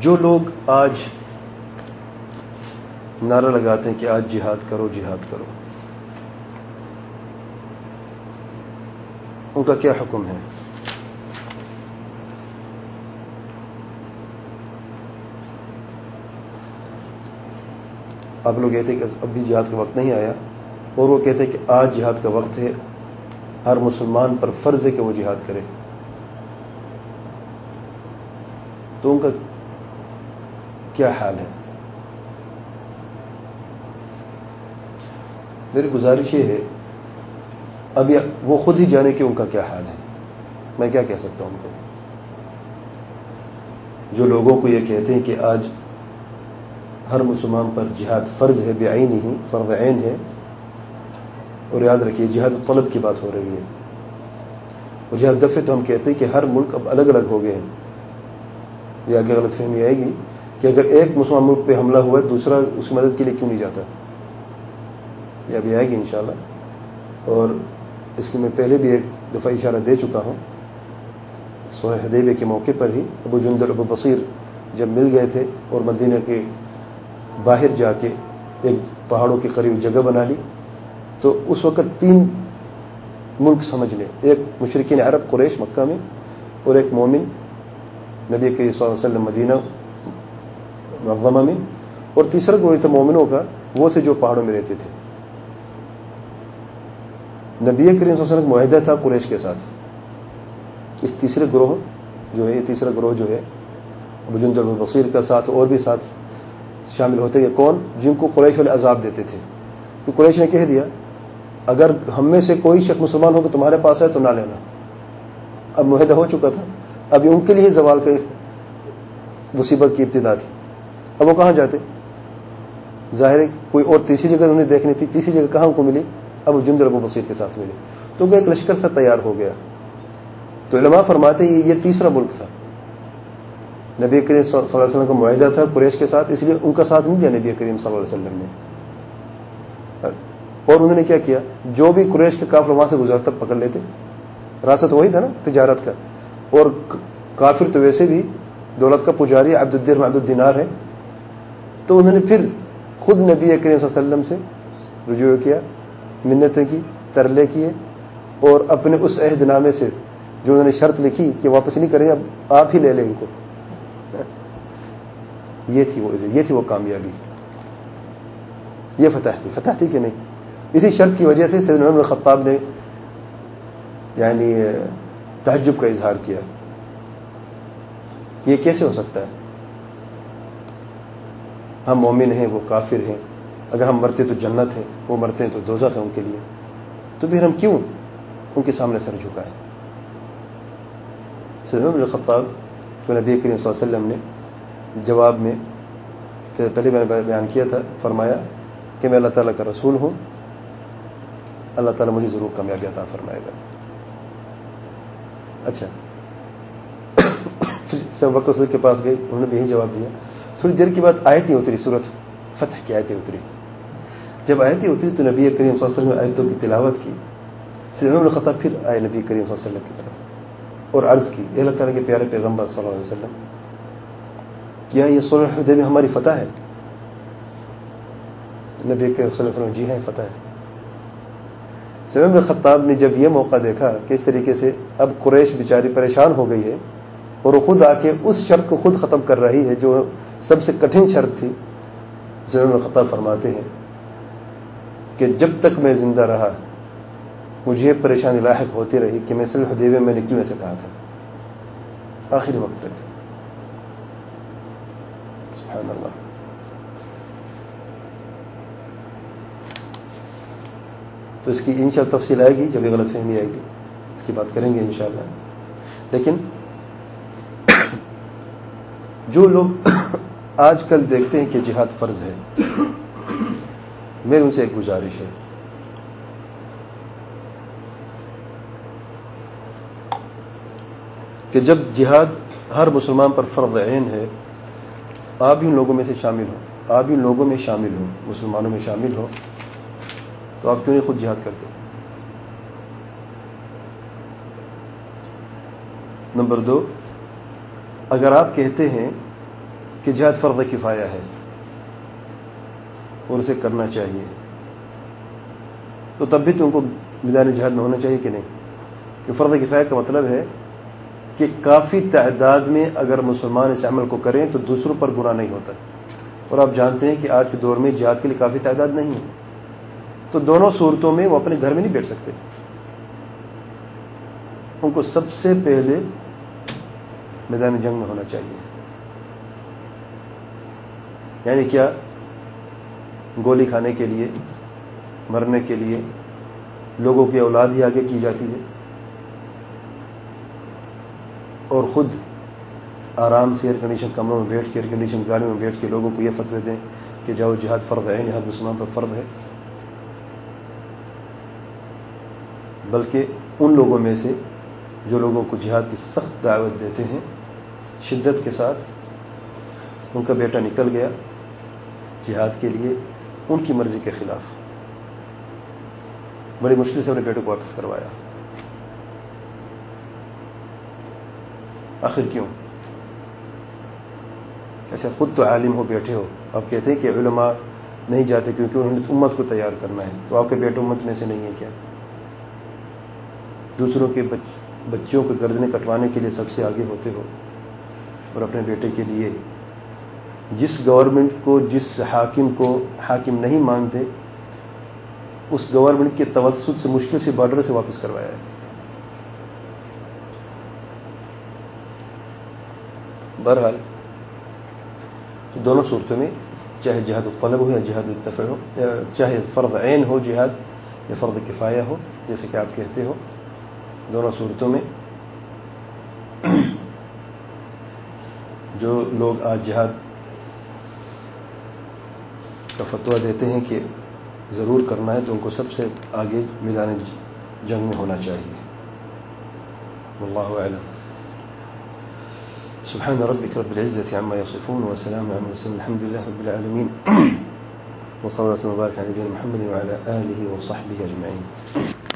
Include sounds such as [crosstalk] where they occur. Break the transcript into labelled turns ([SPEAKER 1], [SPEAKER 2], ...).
[SPEAKER 1] جو لوگ آج نعرہ لگاتے ہیں کہ آج جہاد کرو جہاد کرو۔ ان کا کیا حکم ہے؟ آپ لوگ کہتے ہیں کہ ابھی جہاد کا وقت نہیں آیا، اور وہ کہتے ہیں کہ آج جہاد کا وقت ہے۔ ہر مسلمان پر فرض ہے کہ وہ جہاد کرے۔ تو ان کا کیا حال ہے؟ میری گزارش یہ ہے، اب وہ خود ہی جانے کہ ان کا کیا حال ہے۔ میں کیا کہہ سکتا ہوں ان کو؟ جو لوگوں کو یہ کہتے ہیں کہ آج ہر مسلمان پر جہاد فرض ہے، بے آئی نہیں فرض عین ہے۔ اور یاد رکھیے، جہاد طلب کی بات ہو رہی ہے۔ اور جہاد دفعے تو ہم کہتے ہیں کہ ہر ملک اب الگ الگ ہو گئے ہیں۔ یہ آگے غلط فہمی آئے گی۔ کہ اگر ایک مسلمان ملک پہ حملہ ہوا ہے، دوسرا اس کی مدد کے لیے کیوں نہیں جاتا؟ یہ ابھی آئے گی انشاءاللہ۔ اور اس کی میں پہلے بھی ایک دفعہ اشارہ دے چکا ہوں۔ سوہ حدیبے کے موقع پر ہی ابو جندر ابو بصیر جب مل گئے تھے اور مدینہ کے باہر جا کے ایک پہاڑوں کے قریب جگہ بنا لی، تو اس وقت تین ملک سمجھ لیں ایک مشرقین عرب، قریش مکہ میں، اور ایک مومن نبی کے صلی اللہ علیہ وسلم مدینہ مغمہ میں، اور تیسرا گروہ تھا مومنوں کا، وہ تھے جو پہاڑوں میں رہتے تھے۔ نبی کریم صلی اللہ علیہ وسلم معاہدہ تھا قریش کے ساتھ۔ اس تیسرے گروہ جو ہے، تیسرا گروہ جو ہے، بجند البصیر کا ساتھ اور بھی ساتھ شامل ہوتے ہیں کون؟ جن کو قریش والے عذاب دیتے تھے۔ کہ قریش نے کہہ دیا، اگر ہم میں سے کوئی شخص مسلمان ہو کہ تمہارے پاس ہے تو نہ لینا۔ اب معاہدہ ہو چکا تھا۔ اب ان کے لیے زوال کے مصیبت کی ابتدا تھی۔ اب وہ کہاں جاتے؟ ظاہر کوئی اور تیسری جگہ انہیں دیکھنی تھی، تیسری جگہ کہاں کو ملی؟ اب جندر ابو بصیر کے ساتھ ملے تو ایک لشکر سے تیار ہو گیا۔ تو علماء فرماتے ہیں یہ تیسرا ملک تھا۔ نبی کریم صلی اللہ علیہ وسلم کا معاہدہ تھا قریش کے ساتھ، اس لیے ان کا ساتھ نہیں دیا نبی کریم صلی اللہ علیہ وسلم نے۔ اور انہوں نے کیا کیا؟ جو بھی قریش کے کافر وہاں سے گزرتا پکڑ لیتے۔ راست وہی تھا نا، تجارت کا۔ اور کافر تو ویسے بھی دولت کا پجاری عبد الدین عبد الدینار ہے تو انہوں نے پھر خود نبی کریم صلی اللہ علیہ وسلم سے رجوع کیا، منتیں کی، ترلے کیے اور اپنے اس عہد نامے سے جو انہوں نے شرط لکھی کہ واپس نہیں کریں، اب آپ ہی لے لیں ان کو۔ یہ تھی وہ، یہ تھی وہ کامیابی۔ یہ فتح تھی فتح تھی کہ نہیں؟ اسی شرط کی وجہ سے سید محمد خطاب نے یعنی تعجب کا اظہار کیا یہ کیسے ہو سکتا ہے؟ ہم مومن ہیں، وہ کافر ہیں۔ اگر ہم مرتے تو جنت ہے، وہ مرتے ہیں تو دوزخ ہے ان کے لیے۔ تو پھر ہم کیوں ان کے سامنے سر جھکائیں؟ سید خطاب تو نبی کریم صلی اللہ علیہ وسلم نے جواب میں پہلے میں نے بیان کیا تھا، فرمایا کہ میں اللہ تعالیٰ کا رسول ہوں۔ اللہ تعالیٰ مجھے ضرور کامیابی عطا فرمائے گا۔ اچھا۔ سب وقت کے پاس گئی انہوں نے بھی یہی جواب دیا۔ تھوڑی دیر کے بعد آئے اتری صورت فتح کی آیتیں اتری۔ جب آیتیں اتری تو نبی کریم صلی اللہ علیہ وسلم آیتوں کی تلاوت کی۔ سلم الخطاب پھر آئے نبی کریم صلی اللہ علیہ وسلم کی طرف اور عرض کی اللہ تعالیٰ کے پیارے پیغمبر صلی اللہ علیہ وسلم، کیا یہ صلح حدیبیہ ہماری فتح ہے؟ نبی کے وسلم جی ہاں، ہے فتح ہے۔ سمیم خطاب نے جب یہ موقع دیکھا کہ اس طریقے سے اب قریش بیچاری پریشان ہو گئی ہے اور وہ خود آ کے اس شرط کو خود ختم کر رہی ہے جو سب سے کٹھن شرط تھی سمیم خطاب فرماتے ہیں کہ جب تک میں زندہ رہا، مجھے پریشانی لاحق ہوتی رہی کہ میں صلح حدیبیہ میں نے کیوں ایسے کہا تھا؟ آخری وقت تک۔ سبحان اللہ۔ تو اس کی انشاء تفصیل آئے گی، جب یہ غلط فہمی آئے گی، اس کی بات کریں گے انشاءاللہ۔ لیکن جو لوگ آج کل دیکھتے ہیں کہ جہاد فرض ہے۔ میرے ان سے ایک گزارش ہے۔ کہ جب جہاد ہر مسلمان پر فرض عین ہے، آپ ان لوگوں میں سے شامل ہوں۔ آپ ان لوگوں میں شامل ہوں۔ مسلمانوں میں شامل ہوں۔ تو آپ کیوں نہیں خود جہاد کرتے؟ نمبر دو، اگر آپ کہتے ہیں کہ جہاد فرض کفایا ہے، اور اسے کرنا چاہیے۔ تو تب بھی تم کو میدان جہاد میں ہونا چاہیے کہ نہیں؟ کہ فرض کفایہ کا مطلب ہے کہ کافی تعداد میں اگر مسلمان اس عمل کو کریں تو دوسروں پر برا نہیں ہوتا۔ اور آپ جانتے ہیں کہ آج کے دور میں جہاد کے لیے کافی تعداد نہیں ہے۔ تو دونوں صورتوں میں وہ اپنے گھر میں نہیں بیٹھ سکتے۔ ان کو سب سے پہلے میدان جنگ میں ہونا چاہیے۔ یعنی کیا گولی کھانے کے لیے، مرنے کے لیے لوگوں کی اولاد ہی آگے کی جاتی ہے؟ اور خود آرام سے ایئر کنڈیشن کمروں میں بیٹھ کے ایئر کنڈیشن گاڑیوں میں بیٹھ کے لوگوں کو یہ فتوے دیں کہ جاؤ جہاد فرد ہے جہاد مسلمان پر فرد ہے۔ بلکہ ان لوگوں میں سے جو لوگوں کو جہاد کی سخت دعوت دیتے ہیں، شدت کے ساتھ ان کا بیٹا نکل گیا۔ جہاد کے لیے ان کی مرضی کے خلاف۔ بڑی مشکل سے اپنے بیٹے کو واپس کروایا۔ آخر کیوں؟ ایسے خود تو عالم ہو، بیٹھے ہو۔ آپ کہتے ہیں کہ علماء نہیں جاتے کیونکہ انہوں نے امت کو تیار کرنا ہے۔ تو آپ کے بیٹے امت میں سے نہیں ہے کیا؟ دوسروں کے بچوں کے گردنے کٹوانے کے لیے سب سے آگے ہوتے ہو اور اپنے بیٹے کے لیے جس گورنمنٹ کو، جس حاکم کو حاکم نہیں مانتے، اس گورنمنٹ کے توسط سے، مشکل سے بارڈر سے واپس کروایا ہے۔ بہرحال، دونوں صورتوں میں چاہے جہاد الطلب ہو یا جہاد التفع ہو چاہے فرض عین ہو جہاد یا فرض کفایہ ہو، جیسے کہ آپ کہتے ہو، دونوں صورتوں میں جو لوگ آج جہاد کا فتویٰ دیتے ہیں کہ ضرور کرنا ہے تو ان کو سب سے آگے میدان جنگ میں ہونا چاہیے۔ اللہ اعلم۔ سبحان ربك رب العزة عما يصفون وسلام على المرسلين الحمد لله رب العالمين [clears throat] وصلى الله وبارك على نبينا محمد وعلى آله وصحبه أجمعين